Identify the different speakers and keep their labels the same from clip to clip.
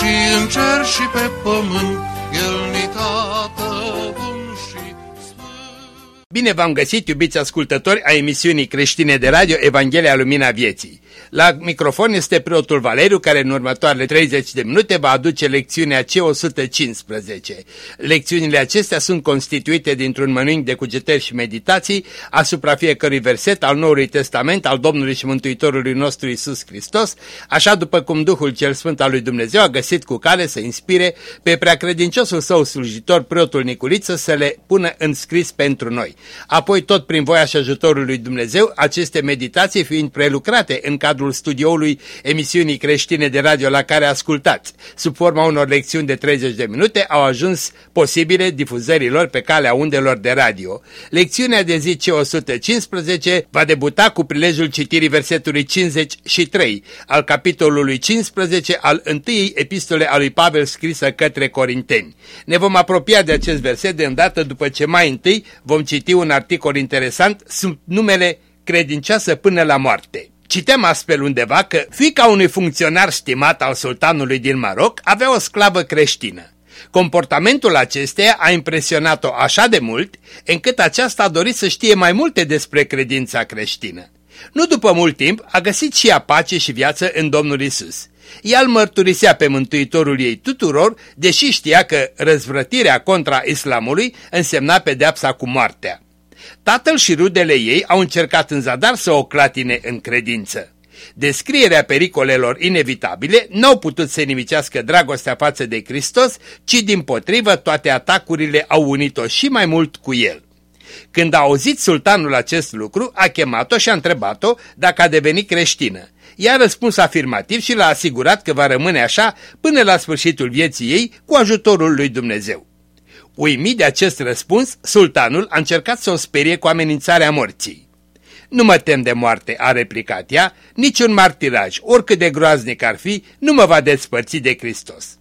Speaker 1: și în cer și pe pământ, El ni tată
Speaker 2: Bine v-am găsit, iubiți ascultători a emisiunii creștine de radio Evanghelia Lumina Vieții. La microfon este preotul Valeriu, care în următoarele 30 de minute va aduce lecțiunea C115. Lecțiunile acestea sunt constituite dintr-un mănânc de cugetări și meditații asupra fiecărui verset al Noului Testament al Domnului și Mântuitorului nostru Isus Hristos, așa după cum Duhul cel Sfânt al lui Dumnezeu a găsit cu cale să inspire pe preacredinciosul său slujitor, preotul Niculiță, să le pună în scris pentru noi. Apoi, tot prin voia și ajutorul lui Dumnezeu, aceste meditații fiind prelucrate în cadrul studioului emisiunii creștine de radio la care ascultați, sub forma unor lecțiuni de 30 de minute, au ajuns posibile difuzărilor pe calea undelor de radio. Lecțiunea de zi C115 va debuta cu prilejul citirii versetului 53 al capitolului 15 al întâiei epistole a lui Pavel scrisă către Corinteni. Ne vom apropia de acest verset de îndată după ce mai întâi vom citi citi un articol interesant sub numele Credincioasă până la moarte. Citem astfel undeva că fica unui funcționar stimat al sultanului din Maroc avea o sclavă creștină. Comportamentul acesteia a impresionat-o așa de mult, încât aceasta a dorit să știe mai multe despre credința creștină. Nu după mult timp a găsit și ea pace și viață în Domnul Isus. Ea îl mărturisea pe Mântuitorul ei tuturor, deși știa că răzvrătirea contra islamului însemna pedeapsa cu moartea. Tatăl și rudele ei au încercat în zadar să o clatine în credință. Descrierea pericolelor inevitabile n-au putut să nimicească dragostea față de Hristos, ci din potrivă toate atacurile au unit-o și mai mult cu el. Când a auzit sultanul acest lucru, a chemat-o și a întrebat-o dacă a devenit creștină. Ea a răspuns afirmativ și l-a asigurat că va rămâne așa până la sfârșitul vieții ei cu ajutorul lui Dumnezeu. Uimit de acest răspuns, sultanul a încercat să o sperie cu amenințarea morții. Nu mă tem de moarte, a replicat ea, niciun martiraj, oricât de groaznic ar fi, nu mă va despărți de Hristos.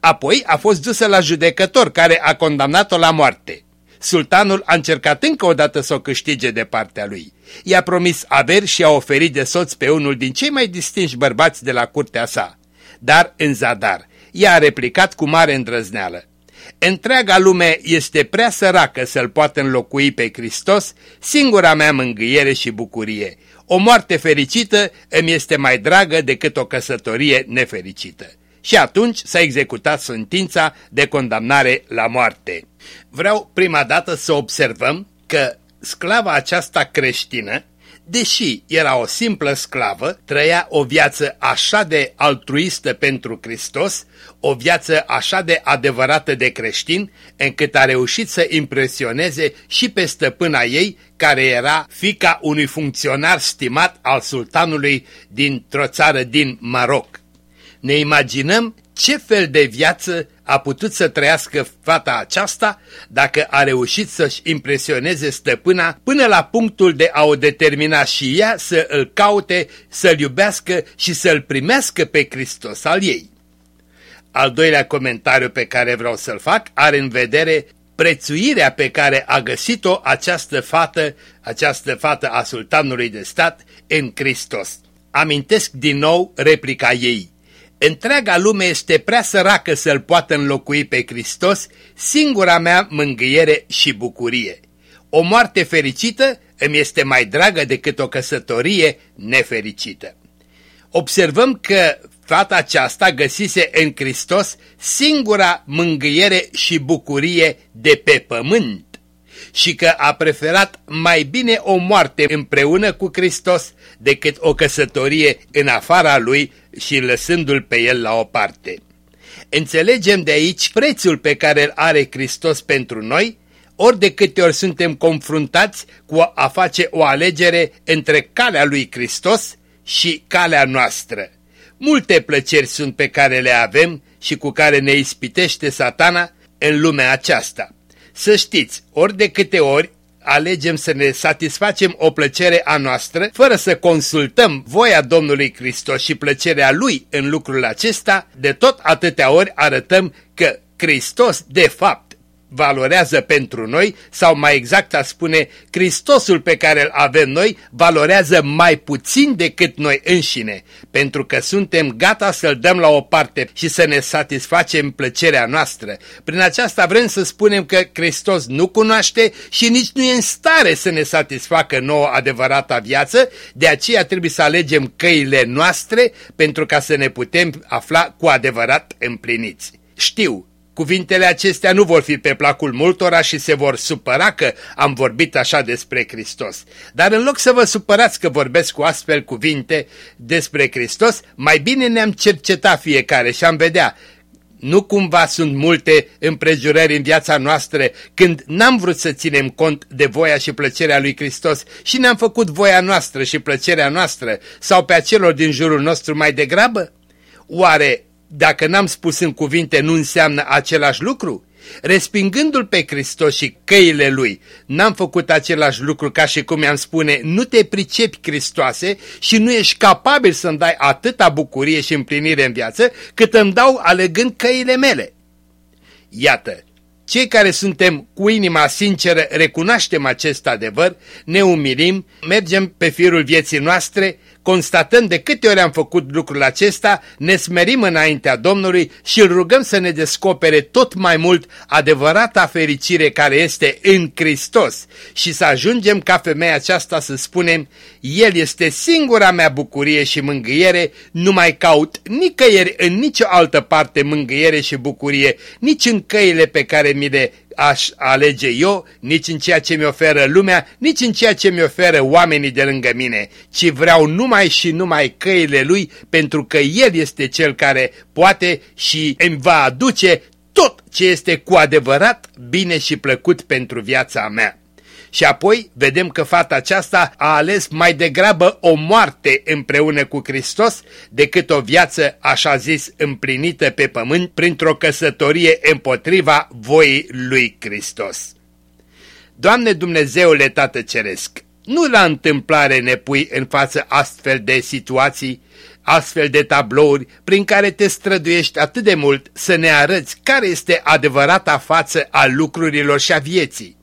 Speaker 2: Apoi a fost dusă la judecător care a condamnat-o la moarte. Sultanul a încercat încă o dată să o câștige de partea lui. I-a promis averi și a oferit de soț pe unul din cei mai distinși bărbați de la curtea sa. Dar în zadar, ea a replicat cu mare îndrăzneală. Întreaga lume este prea săracă să-L poată înlocui pe Hristos, singura mea mângâiere și bucurie. O moarte fericită îmi este mai dragă decât o căsătorie nefericită. Și atunci s-a executat sentința de condamnare la moarte. Vreau prima dată să observăm că sclava aceasta creștină, deși era o simplă sclavă, trăia o viață așa de altruistă pentru Hristos, o viață așa de adevărată de creștin, încât a reușit să impresioneze și pe stăpâna ei, care era fica unui funcționar stimat al sultanului dintr-o țară din Maroc. Ne imaginăm ce fel de viață a putut să trăiască fata aceasta dacă a reușit să-și impresioneze stăpâna până la punctul de a o determina și ea să îl caute, să-l iubească și să-l primească pe Hristos al ei. Al doilea comentariu pe care vreau să-l fac are în vedere prețuirea pe care a găsit-o această fată, această fată a sultanului de stat în Hristos. Amintesc din nou replica ei. Întreaga lume este prea săracă să-L poată înlocui pe Hristos, singura mea mângâiere și bucurie. O moarte fericită îmi este mai dragă decât o căsătorie nefericită. Observăm că fata aceasta găsise în Hristos singura mângâiere și bucurie de pe pământ și că a preferat mai bine o moarte împreună cu Hristos decât o căsătorie în afara lui și lăsându-l pe el la o parte. Înțelegem de aici prețul pe care îl are Hristos pentru noi, ori de câte ori suntem confruntați cu a face o alegere între calea lui Hristos și calea noastră. Multe plăceri sunt pe care le avem și cu care ne ispitește satana în lumea aceasta. Să știți, ori de câte ori alegem să ne satisfacem o plăcere a noastră, fără să consultăm voia Domnului Hristos și plăcerea Lui în lucrul acesta, de tot atâtea ori arătăm că Hristos, de fapt, valorează pentru noi, sau mai exact a spune, Hristosul pe care îl avem noi valorează mai puțin decât noi înșine, pentru că suntem gata să-l dăm la o parte și să ne satisfacem plăcerea noastră. Prin aceasta vrem să spunem că Hristos nu cunoaște și nici nu e în stare să ne satisfacă nouă adevărata viață, de aceea trebuie să alegem căile noastre pentru ca să ne putem afla cu adevărat împliniți. Știu, Cuvintele acestea nu vor fi pe placul multora și se vor supăra că am vorbit așa despre Hristos. Dar în loc să vă supărați că vorbesc cu astfel cuvinte despre Hristos, mai bine ne-am cercetat fiecare și am vedea nu cumva sunt multe împrejurări în viața noastră când n-am vrut să ținem cont de voia și plăcerea lui Hristos și ne-am făcut voia noastră și plăcerea noastră sau pe acelor din jurul nostru mai degrabă? Oare dacă n-am spus în cuvinte, nu înseamnă același lucru? Respingându-L pe Hristos și căile Lui, n-am făcut același lucru ca și cum i-am spune, nu te pricepi Hristoase și nu ești capabil să-mi dai atâta bucurie și împlinire în viață cât îmi dau alegând căile mele. Iată, cei care suntem cu inima sinceră recunoaștem acest adevăr, ne umilim, mergem pe firul vieții noastre, constatăm de câte ori am făcut lucrul acesta, ne smerim înaintea Domnului și îl rugăm să ne descopere tot mai mult adevărata fericire care este în Hristos. Și să ajungem ca femeia aceasta să spunem, El este singura mea bucurie și mângâiere, nu mai caut nicăieri în nicio altă parte mângâiere și bucurie, nici în căile pe care mi le aș alege eu, nici în ceea ce mi oferă lumea, nici în ceea ce mi oferă oamenii de lângă mine, ci vreau numai și numai căile lui, pentru că el este cel care poate și îmi va aduce tot ce este cu adevărat bine și plăcut pentru viața mea. Și apoi vedem că fata aceasta a ales mai degrabă o moarte împreună cu Hristos decât o viață așa zis împlinită pe pământ printr-o căsătorie împotriva voii lui Hristos. Doamne Dumnezeule Tată Ceresc, nu la întâmplare ne pui în față astfel de situații, astfel de tablouri prin care te străduiești atât de mult să ne arăți care este adevărata față a lucrurilor și a vieții.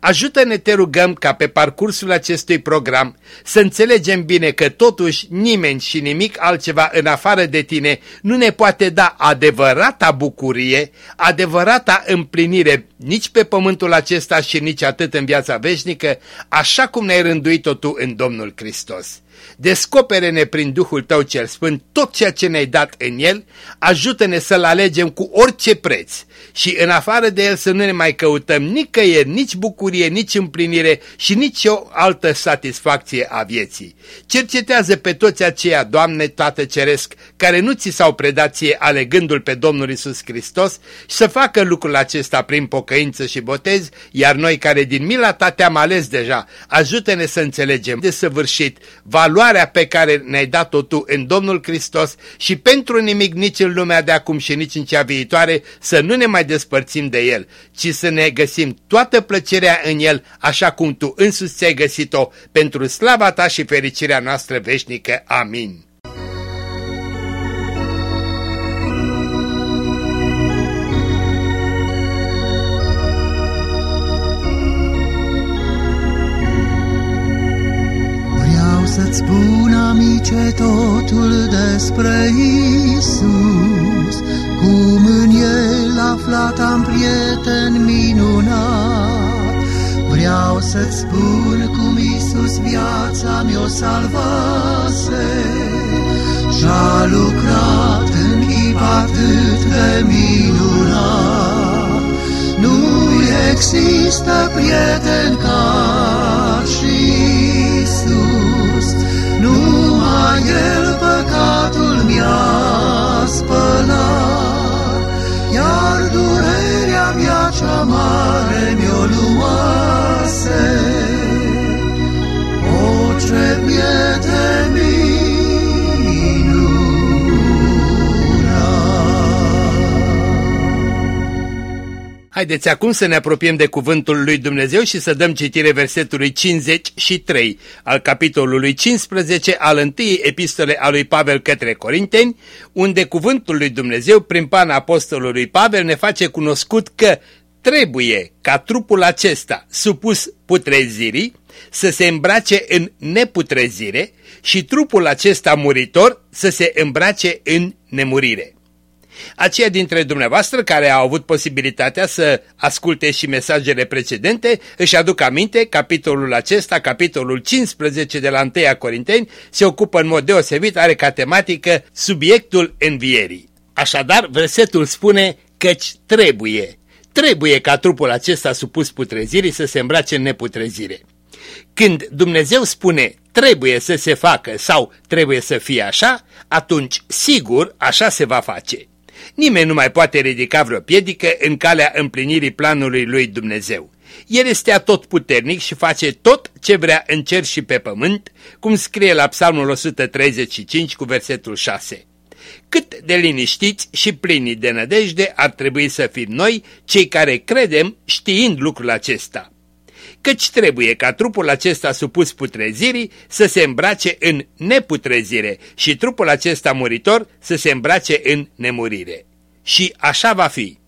Speaker 2: Ajută-ne, te rugăm, ca pe parcursul acestui program să înțelegem bine că totuși nimeni și nimic altceva în afară de tine nu ne poate da adevărata bucurie, adevărata împlinire nici pe pământul acesta și nici atât în viața veșnică, așa cum ne-ai rânduit-o tu în Domnul Hristos. Descopere-ne prin Duhul Tău cel Sfânt tot ceea ce ne-ai dat în El, ajută-ne să-L alegem cu orice preț și în afară de El să nu ne mai căutăm nicăieri, nici bucurie, nici împlinire și nici o altă satisfacție a vieții. Cercetează pe toți aceia, Doamne Tată Ceresc, care nu ți s-au predat ție alegându-L pe Domnul Isus Hristos și să facă lucrul acesta prin pocăință și botez, iar noi care din mila Ta te-am ales deja, ajută-ne să înțelegem de săvârșit valoarea pe care ne-ai dat-o Tu în Domnul Hristos și pentru nimic nici în lumea de acum și nici în cea viitoare să nu ne mai despărțim de El, ci să ne găsim toată plăcerea în El, așa cum Tu însuți ți-ai găsit-o, pentru slava Ta și fericirea noastră veșnică. Amin.
Speaker 3: Să-ți spun, amice, totul despre Isus, cum în El aflat am prieten minunat. Vreau să-ți spun cum Isus viața mi-o salvase și-a lucrat în chip atât de minunat. Nu există prieten ca și Isus, numai El păcatul mi-a spălat, iar durerea mea cea mare mi-o luase. O, ce prieten minunat!
Speaker 2: Haideți acum să ne apropiem de cuvântul lui Dumnezeu și să dăm citire versetului 53 al capitolului 15 al întâiei epistole a lui Pavel către Corinteni, unde cuvântul lui Dumnezeu prin pana apostolului Pavel ne face cunoscut că trebuie ca trupul acesta supus putrezirii să se îmbrace în neputrezire și trupul acesta muritor să se îmbrace în nemurire. Aceia dintre dumneavoastră care au avut posibilitatea să asculte și mesajele precedente își aduc aminte, capitolul acesta, capitolul 15 de la 1 Corinteni, se ocupă în mod deosebit, are ca tematică subiectul învierii. Așadar, versetul spune căci trebuie, trebuie ca trupul acesta supus putrezirii să se îmbrace în neputrezire. Când Dumnezeu spune trebuie să se facă sau trebuie să fie așa, atunci sigur așa se va face. Nimeni nu mai poate ridica vreo piedică în calea împlinirii planului lui Dumnezeu. El este atotputernic și face tot ce vrea în cer și pe pământ, cum scrie la Psalmul 135 cu versetul 6. Cât de liniștiți și plini de nădejde ar trebui să fim noi, cei care credem știind lucrul acesta căci trebuie ca trupul acesta supus putrezirii să se îmbrace în neputrezire și trupul acesta muritor să se îmbrace în nemurire. Și așa va fi.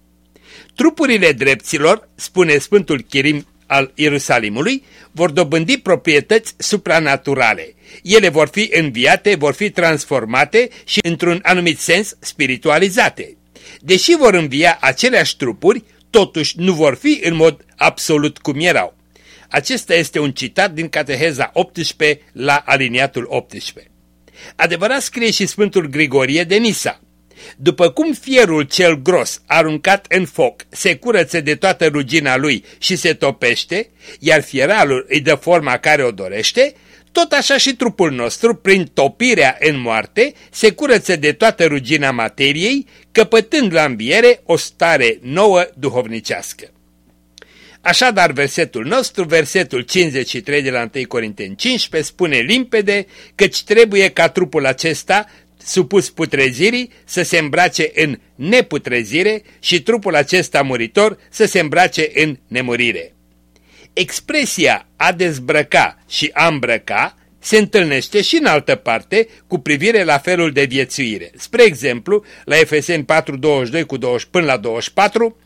Speaker 2: Trupurile drepților, spune Sfântul Chirim al Ierusalimului, vor dobândi proprietăți supranaturale. Ele vor fi înviate, vor fi transformate și într-un anumit sens spiritualizate. Deși vor învia aceleași trupuri, totuși nu vor fi în mod absolut cum erau. Acesta este un citat din Cateheza 18 la aliniatul 18. Adevărat scrie și Sfântul Grigorie de Nisa. După cum fierul cel gros aruncat în foc se curăță de toată rugina lui și se topește, iar fieralul îi dă forma care o dorește, tot așa și trupul nostru, prin topirea în moarte, se curăță de toată rugina materiei, căpătând la înviere o stare nouă duhovnicească. Așadar, versetul nostru, versetul 53 de la 1 Corinteni 15, spune limpede căci trebuie ca trupul acesta, supus putrezirii, să se îmbrace în neputrezire și trupul acesta muritor să se îmbrace în nemurire. Expresia a dezbrăca și a îmbrăca se întâlnește și în altă parte cu privire la felul de viețuire. Spre exemplu, la Efeseni 4.22 cu 20 până la 24,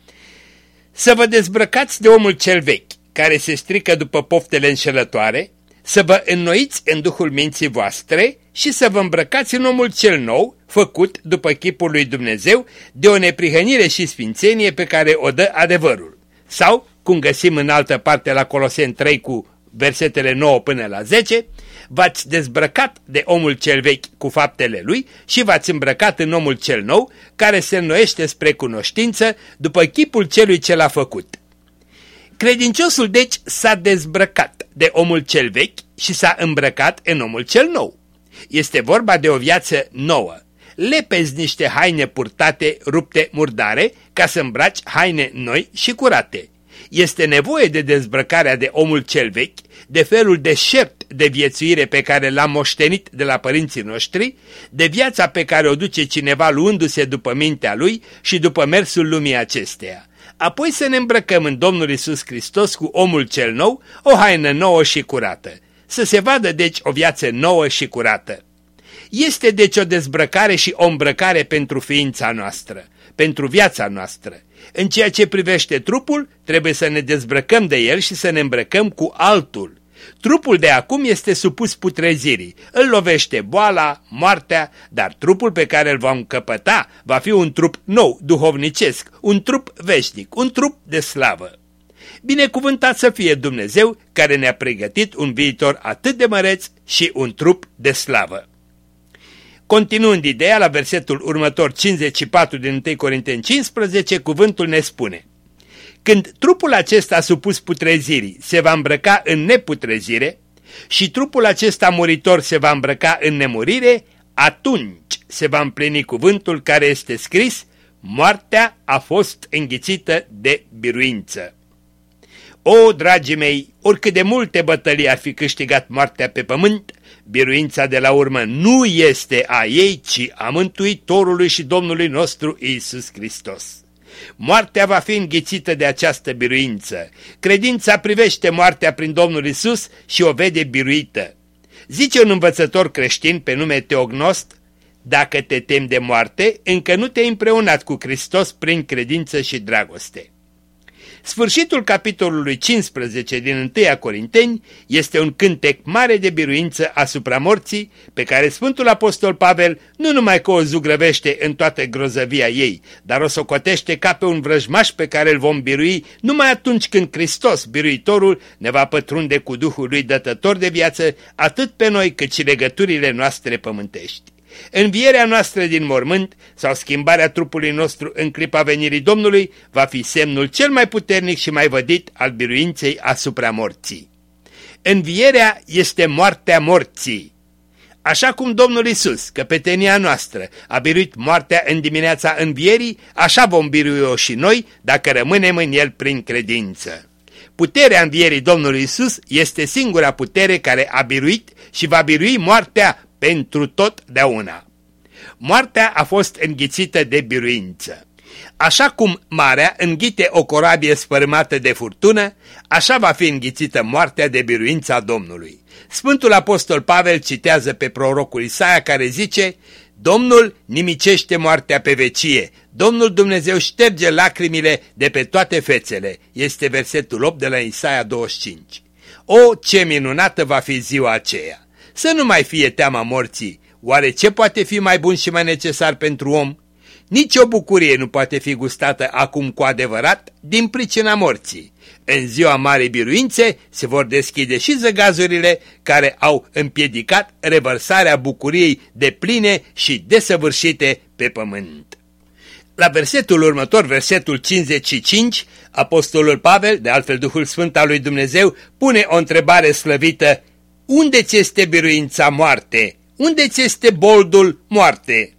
Speaker 2: să vă dezbrăcați de omul cel vechi, care se strică după poftele înșelătoare, să vă înnoiți în duhul minții voastre și să vă îmbrăcați în omul cel nou, făcut după chipul lui Dumnezeu, de o neprihănire și sfințenie pe care o dă adevărul. Sau, cum găsim în altă parte la Coloseni 3 cu versetele 9 până la 10, v-ați dezbrăcat de omul cel vechi cu faptele lui și v-ați îmbrăcat în omul cel nou, care se înnoiește spre cunoștință după chipul celui ce l-a făcut. Credinciosul deci s-a dezbrăcat de omul cel vechi și s-a îmbrăcat în omul cel nou. Este vorba de o viață nouă. Lepezi niște haine purtate, rupte, murdare, ca să îmbraci haine noi și curate. Este nevoie de dezbrăcarea de omul cel vechi, de felul deșert de viețuire pe care l-am moștenit de la părinții noștri, de viața pe care o duce cineva luându-se după mintea lui și după mersul lumii acesteia. Apoi să ne îmbrăcăm în Domnul Isus Hristos cu omul cel nou, o haină nouă și curată. Să se vadă deci o viață nouă și curată. Este deci o dezbrăcare și o îmbrăcare pentru ființa noastră, pentru viața noastră. În ceea ce privește trupul, trebuie să ne dezbrăcăm de el și să ne îmbrăcăm cu altul. Trupul de acum este supus putrezirii, îl lovește boala, moartea, dar trupul pe care îl vom căpăta va fi un trup nou, duhovnicesc, un trup veșnic, un trup de slavă. Binecuvântat să fie Dumnezeu care ne-a pregătit un viitor atât de măreț și un trup de slavă. Continuând ideea, la versetul următor 54 din 1 Corinteni 15, cuvântul ne spune Când trupul acesta supus putrezirii se va îmbrăca în neputrezire și trupul acesta muritor se va îmbrăca în nemurire, atunci se va împlini cuvântul care este scris, moartea a fost înghițită de biruință. O, dragii mei, oricât de multe bătălii ar fi câștigat moartea pe pământ, biruința de la urmă nu este a ei, ci a Mântuitorului și Domnului nostru Isus Hristos. Moartea va fi înghițită de această biruință. Credința privește moartea prin Domnul Isus și o vede biruită. Zice un învățător creștin pe nume Teognost, dacă te temi de moarte, încă nu te-ai împreunat cu Hristos prin credință și dragoste. Sfârșitul capitolului 15 din 1 Corinteni este un cântec mare de biruință asupra morții, pe care Sfântul Apostol Pavel nu numai că o zugrăvește în toată grozăvia ei, dar o socotește ca pe un vrăjmaș pe care îl vom birui numai atunci când Hristos, biruitorul, ne va pătrunde cu Duhul lui dătător de viață, atât pe noi cât și legăturile noastre pământești. Învierea noastră din mormânt sau schimbarea trupului nostru în clipa venirii Domnului va fi semnul cel mai puternic și mai vădit al biruinței asupra morții. Învierea este moartea morții. Așa cum Domnul Isus, căpetenia noastră, a biruit moartea în dimineața învierii, așa vom birui-o și noi dacă rămânem în El prin credință. Puterea învierii Domnului Isus este singura putere care a biruit și va birui moartea pentru totdeauna. Moartea a fost înghițită de biruință. Așa cum marea înghite o corabie sfărâmată de furtună, așa va fi înghițită moartea de biruința Domnului. Sfântul Apostol Pavel citează pe prorocul Isaia care zice, Domnul nimicește moartea pe vecie, Domnul Dumnezeu șterge lacrimile de pe toate fețele. Este versetul 8 de la Isaia 25. O, ce minunată va fi ziua aceea! Să nu mai fie teama morții. Oare ce poate fi mai bun și mai necesar pentru om? Nici o bucurie nu poate fi gustată acum cu adevărat din pricina morții. În ziua Marei Biruințe se vor deschide și zăgazurile care au împiedicat revărsarea bucuriei de pline și desăvârșite pe pământ. La versetul următor, versetul 55, Apostolul Pavel, de altfel Duhul Sfânt al lui Dumnezeu, pune o întrebare slăvită unde ți este biruința moarte? Unde ți este boldul moarte?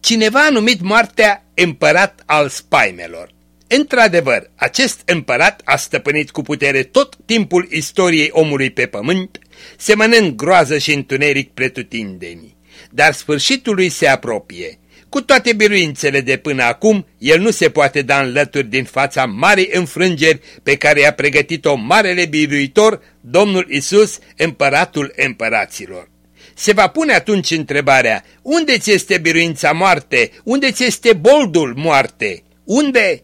Speaker 2: Cineva a numit moartea împărat al spaimelor. Într-adevăr, acest împărat a stăpânit cu putere tot timpul istoriei omului pe pământ, semănând groază și întuneric pretutindeni. Dar sfârșitul lui se apropie cu toate biruințele de până acum, el nu se poate da în lături din fața marii înfrângeri pe care i-a pregătit-o marele biruitor, Domnul Isus, împăratul împăraților. Se va pune atunci întrebarea, unde ți este biruința moarte? Unde ți este boldul moarte? Unde?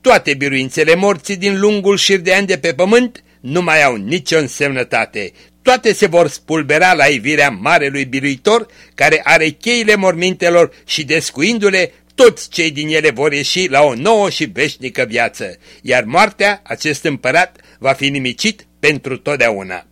Speaker 2: Toate biruințele morții din lungul șir de ani de pe pământ nu mai au nicio însemnătate toate se vor spulbera la ivirea Marelui Biruitor, care are cheile mormintelor și descuindu-le, toți cei din ele vor ieși la o nouă și veșnică viață, iar moartea, acest împărat, va fi nimicit pentru totdeauna.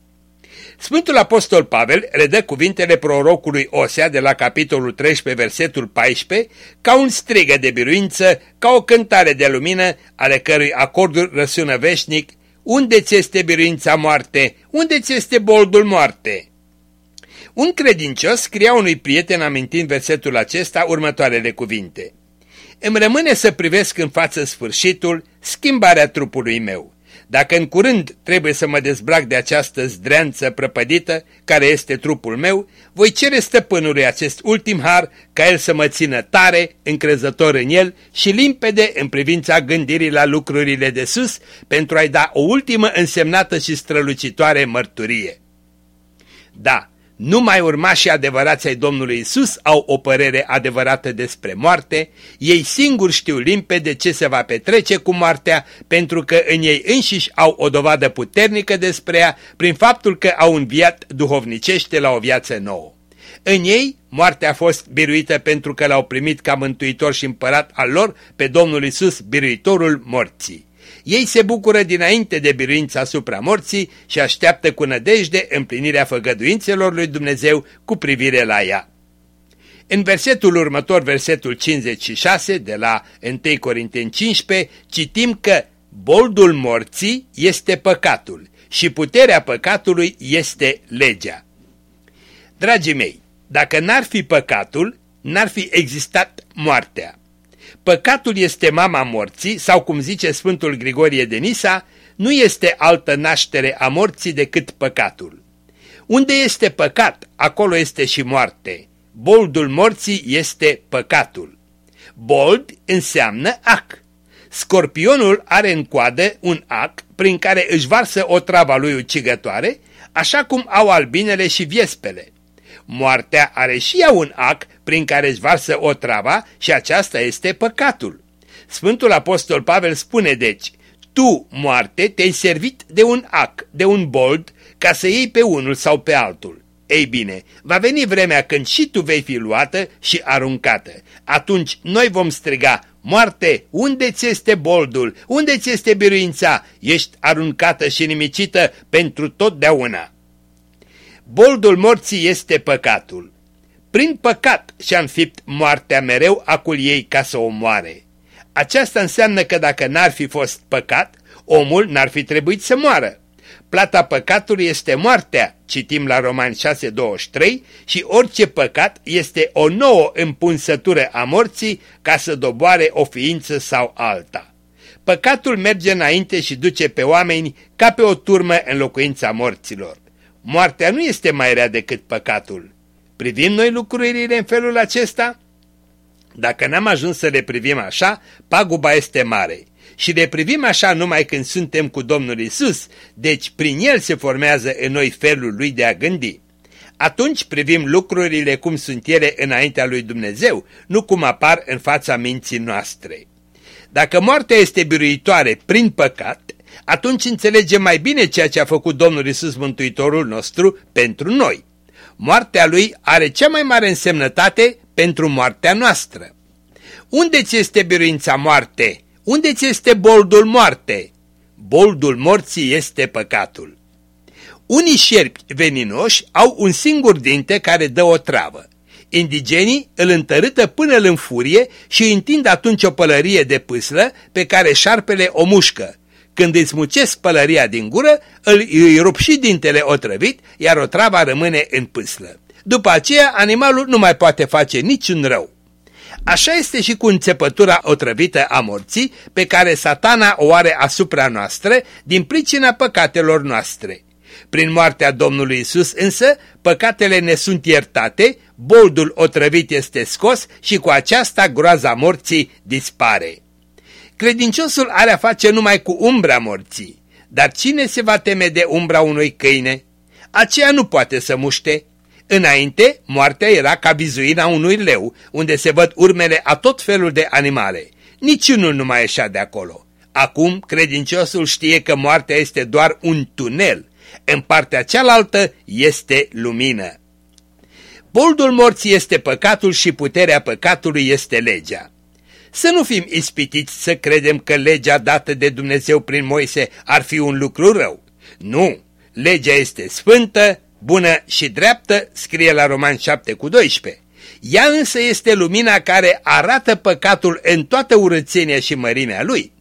Speaker 2: Sfântul Apostol Pavel redă cuvintele prorocului Osea de la capitolul 13, versetul 14, ca un strigă de biruință, ca o cântare de lumină, ale cărui acorduri răsună veșnic, unde ți este biruința moarte? Unde ți este boldul moarte? Un credincios scria unui prieten amintind versetul acesta următoarele cuvinte. Îmi rămâne să privesc în față sfârșitul, schimbarea trupului meu. Dacă în curând trebuie să mă dezbrac de această zdreanță prăpădită, care este trupul meu, voi cere stăpânului acest ultim har ca el să mă țină tare, încrezător în el și limpede în privința gândirii la lucrurile de sus, pentru a-i da o ultimă însemnată și strălucitoare mărturie. Da, numai urmașii adevărați ai Domnului Isus au o părere adevărată despre moarte, ei singuri știu limpede ce se va petrece cu moartea, pentru că în ei înșiși au o dovadă puternică despre ea prin faptul că au înviat duhovnicește la o viață nouă. În ei, moartea a fost biruită pentru că l-au primit ca mântuitor și împărat al lor pe Domnul Isus, biruitorul morții. Ei se bucură dinainte de biruința asupra morții și așteaptă cu nădejde împlinirea făgăduințelor lui Dumnezeu cu privire la ea. În versetul următor, versetul 56 de la 1 Corinteni 15, citim că boldul morții este păcatul și puterea păcatului este legea. Dragii mei, dacă n-ar fi păcatul, n-ar fi existat moartea. Păcatul este mama morții sau, cum zice Sfântul Grigorie de Nisa, nu este altă naștere a morții decât păcatul. Unde este păcat, acolo este și moarte. Boldul morții este păcatul. Bold înseamnă ac. Scorpionul are în coadă un ac prin care își varsă o travă lui ucigătoare, așa cum au albinele și viespele. Moartea are și ea un ac prin care își varsă o trava și aceasta este păcatul. Sfântul Apostol Pavel spune deci, tu, moarte, te-ai servit de un ac, de un bold, ca să iei pe unul sau pe altul. Ei bine, va veni vremea când și tu vei fi luată și aruncată. Atunci noi vom striga, moarte, unde ți este boldul, unde ți este biruința, ești aruncată și nimicită pentru totdeauna. Boldul morții este păcatul. Prin păcat și-a înfipt moartea mereu acul ei ca să o moare. Aceasta înseamnă că dacă n-ar fi fost păcat, omul n-ar fi trebuit să moară. Plata păcatului este moartea, citim la Romani 6.23, și orice păcat este o nouă împunsătură a morții ca să doboare o ființă sau alta. Păcatul merge înainte și duce pe oameni ca pe o turmă în locuința morților. Moartea nu este mai rea decât păcatul. Privim noi lucrurile în felul acesta? Dacă n-am ajuns să le privim așa, paguba este mare. Și le privim așa numai când suntem cu Domnul Isus, deci prin El se formează în noi felul Lui de a gândi. Atunci privim lucrurile cum sunt ele înaintea lui Dumnezeu, nu cum apar în fața minții noastre. Dacă moartea este biruitoare prin păcat, atunci înțelegem mai bine ceea ce a făcut Domnul Isus Mântuitorul nostru pentru noi. Moartea Lui are cea mai mare însemnătate pentru moartea noastră. Unde ți este biruința moarte? Unde ți este boldul moarte? Boldul morții este păcatul. Unii șerpi veninoși au un singur dinte care dă o travă. Indigenii îl întărâtă până îl înfurie și întind atunci o pălărie de pâslă pe care șarpele o mușcă. Când îți mucesc pălăria din gură, îl, îi rup și dintele otrăvit, iar o trava rămâne în pâslă. După aceea, animalul nu mai poate face niciun rău. Așa este și cu înțepătura otrăvită a morții pe care satana o are asupra noastră din pricina păcatelor noastre. Prin moartea Domnului Isus însă, păcatele ne sunt iertate, boldul otrăvit este scos și cu aceasta groaza morții dispare. Credinciosul are a face numai cu umbra morții, dar cine se va teme de umbra unui câine? Aceea nu poate să muște, Înainte, moartea era ca vizuina unui leu, unde se văd urmele a tot felul de animale. Niciunul nu mai ieșea de acolo. Acum, credinciosul știe că moartea este doar un tunel. În partea cealaltă este lumină. Boldul morții este păcatul și puterea păcatului este legea. Să nu fim ispitiți să credem că legea dată de Dumnezeu prin Moise ar fi un lucru rău. Nu, legea este sfântă, bună și dreaptă, scrie la Roman 7 cu 12. Ea însă este lumina care arată păcatul în toată urățenia și mărimea lui.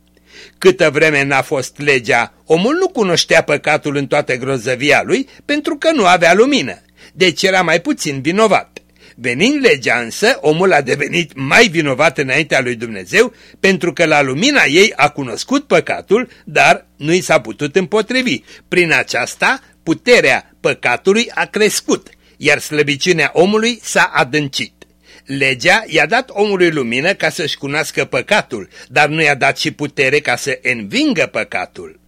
Speaker 2: Câtă vreme n-a fost legea, omul nu cunoștea păcatul în toată grozăvia lui pentru că nu avea lumină, deci era mai puțin vinovat. Venind legea însă, omul a devenit mai vinovat înaintea lui Dumnezeu pentru că la lumina ei a cunoscut păcatul, dar nu i s-a putut împotrivi. Prin aceasta, puterea păcatului a crescut, iar slăbiciunea omului s-a adâncit. Legea i-a dat omului lumină ca să-și cunoască păcatul, dar nu i-a dat și putere ca să învingă păcatul.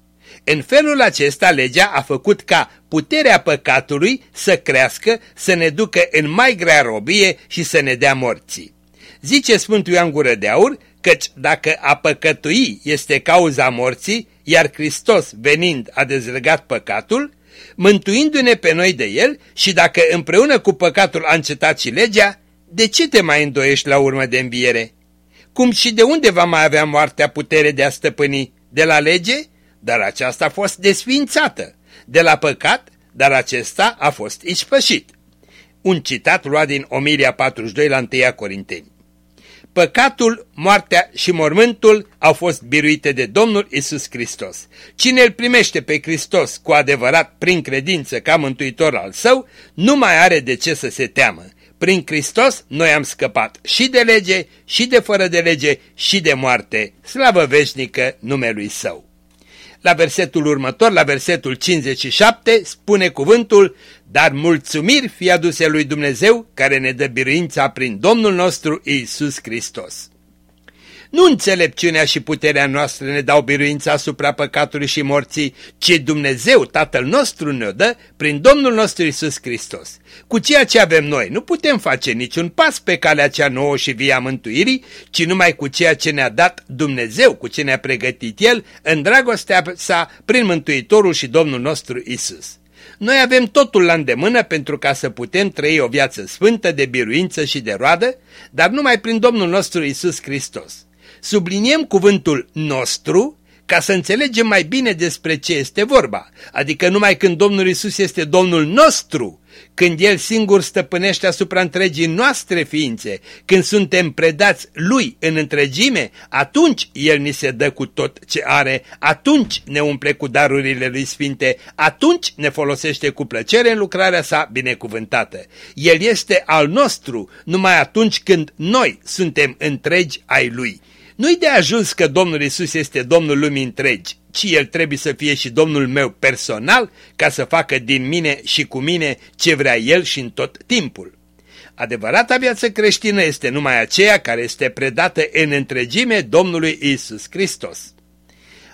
Speaker 2: În felul acesta, legea a făcut ca puterea păcatului să crească, să ne ducă în mai grea robie și să ne dea morții. Zice Sfântul Ioan Gură de Aur, căci dacă a păcătui este cauza morții, iar Hristos venind a dezlegat păcatul, mântuindu-ne pe noi de el și dacă împreună cu păcatul a încetat și legea, de ce te mai îndoiești la urmă de înviere? Cum și de unde va mai avea moartea putere de a stăpâni? De la lege? Dar aceasta a fost desfințată. De la păcat? Dar acesta a fost ispășit. Un citat luat din Omilia 42 la 1 Corinteni. Păcatul, moartea și mormântul au fost biruite de Domnul Isus Hristos. Cine îl primește pe Hristos cu adevărat prin credință ca mântuitor al său, nu mai are de ce să se teamă. Prin Hristos noi am scăpat și de lege, și de fără de lege, și de moarte. Slavă veșnică numelui său. La versetul următor, la versetul 57, spune cuvântul, dar mulțumiri fi aduse lui Dumnezeu care ne dă biruința prin Domnul nostru Iisus Hristos. Nu înțelepciunea și puterea noastră ne dau biruința asupra păcatului și morții, ci Dumnezeu, Tatăl nostru, ne dă prin Domnul nostru Isus Hristos. Cu ceea ce avem noi nu putem face niciun pas pe calea cea nouă și via mântuirii, ci numai cu ceea ce ne-a dat Dumnezeu, cu ce ne-a pregătit El în dragostea sa prin Mântuitorul și Domnul nostru Isus. Noi avem totul la îndemână pentru ca să putem trăi o viață sfântă de biruință și de roadă, dar numai prin Domnul nostru Isus Hristos. Subliniem cuvântul nostru ca să înțelegem mai bine despre ce este vorba, adică numai când Domnul Isus este Domnul nostru, când El singur stăpânește asupra întregii noastre ființe, când suntem predați Lui în întregime, atunci El ni se dă cu tot ce are, atunci ne umple cu darurile Lui Sfinte, atunci ne folosește cu plăcere în lucrarea sa binecuvântată. El este al nostru numai atunci când noi suntem întregi ai Lui. Nu-i de ajuns că Domnul Isus este Domnul lumii întregi, ci El trebuie să fie și Domnul meu personal ca să facă din mine și cu mine ce vrea El și în tot timpul. Adevărata viață creștină este numai aceea care este predată în întregime Domnului Isus Hristos.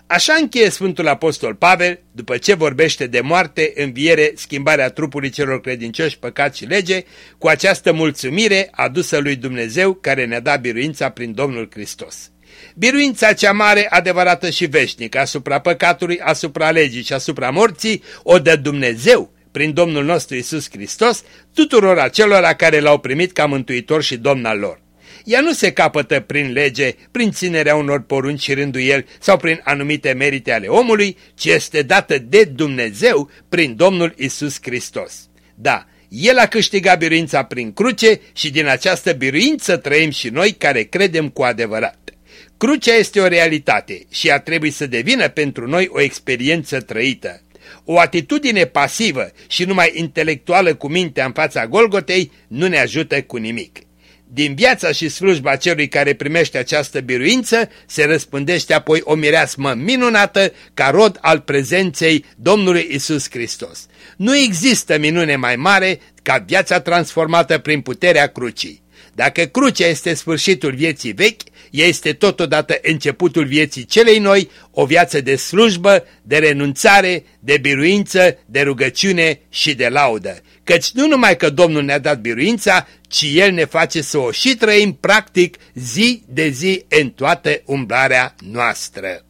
Speaker 2: Așa încheie Sfântul Apostol Pavel, după ce vorbește de moarte, înviere, schimbarea trupului celor credincioși, păcat și lege, cu această mulțumire adusă lui Dumnezeu care ne-a dat biruința prin Domnul Hristos. Biruința cea mare, adevărată și veșnică asupra păcatului, asupra legii și asupra morții o dă Dumnezeu prin Domnul nostru Isus Hristos tuturor acelora care l-au primit ca mântuitor și domn al lor. Ea nu se capătă prin lege, prin ținerea unor porunci și rânduieli sau prin anumite merite ale omului, ci este dată de Dumnezeu prin Domnul Isus Hristos. Da, El a câștigat biruința prin cruce și din această biruință trăim și noi care credem cu adevărat. Crucea este o realitate și ea trebuie să devină pentru noi o experiență trăită. O atitudine pasivă și numai intelectuală cu mintea în fața Golgotei nu ne ajută cu nimic. Din viața și slujba celui care primește această biruință se răspândește apoi o mireasmă minunată ca rod al prezenței Domnului Isus Hristos. Nu există minune mai mare ca viața transformată prin puterea crucii. Dacă crucea este sfârșitul vieții vechi, ea este totodată începutul vieții celei noi, o viață de slujbă, de renunțare, de biruință, de rugăciune și de laudă. Căci nu numai că Domnul ne-a dat biruința, ci El ne face să o și trăim practic zi de zi în toată umblarea noastră.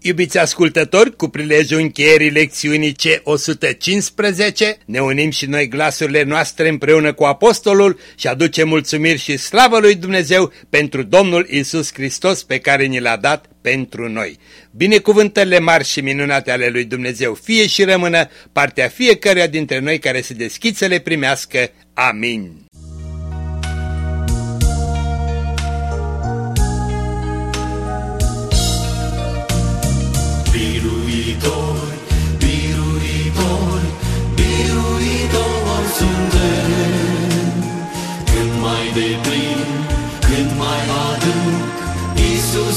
Speaker 2: Iubiți ascultători, cu prilejul încheierii lecțiunii C115, ne unim și noi glasurile noastre împreună cu Apostolul și aducem mulțumiri și slavă lui Dumnezeu pentru Domnul Isus Hristos pe care ni l-a dat pentru noi. Binecuvântările mari și minunate ale lui Dumnezeu fie și rămână partea fiecăruia dintre noi care se deschid să le primească. Amin.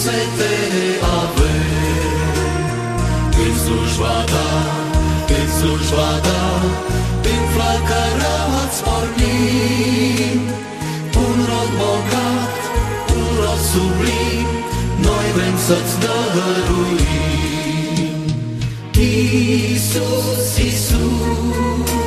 Speaker 4: Iisuse, te avem. În slujba ta, în slujba ta Din flacăra ați pornim. Un rod bogat, un rod sublim Noi vrem să-ți dăruim. Iisus, Iisus